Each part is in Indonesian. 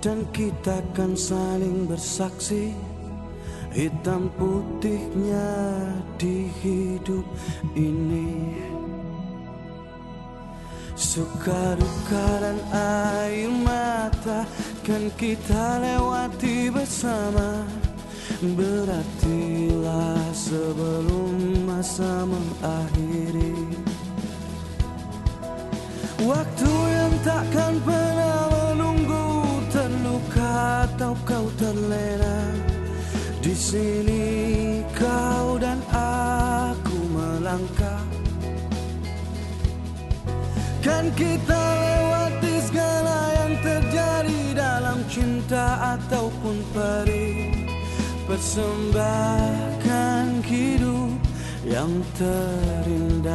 dan kita kan saling bersaksi. Hitam putihnya di hidup ini. Suka duka dan air mata Kan kita lewati bersama. Berartilah sebelum masa mengakhiri. Waktu yang takkan pernah terlena. Di sini kau dan aku melangkah. Kan kita lewati segala yang terjadi dalam cinta ataupun perih. Persembahkan hidup yang terindah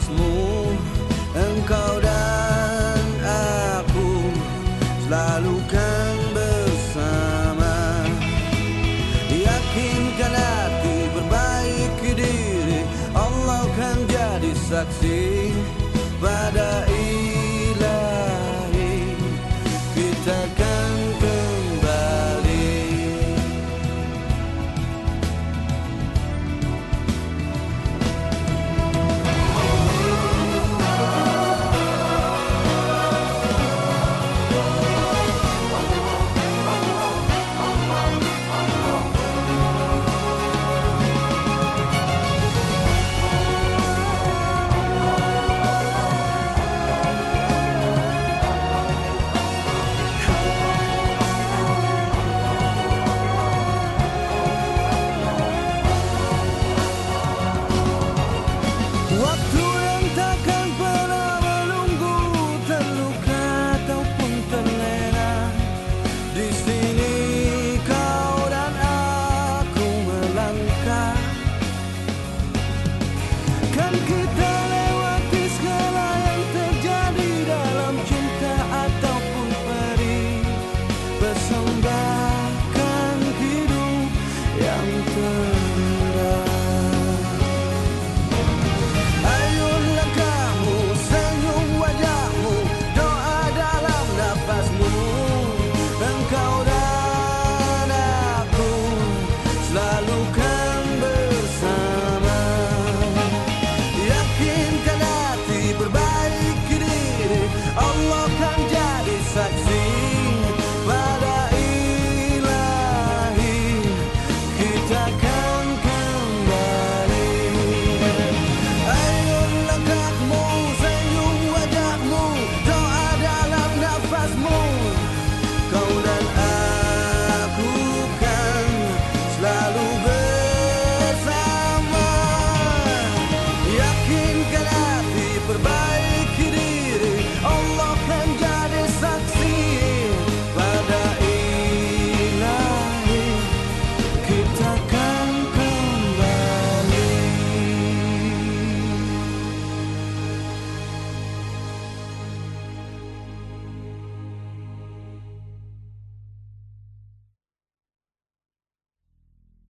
nafasmu Engkau dan aku Selalu kan bersama. Yakinkan hati Perbaiki diri Allah kan jadi saksi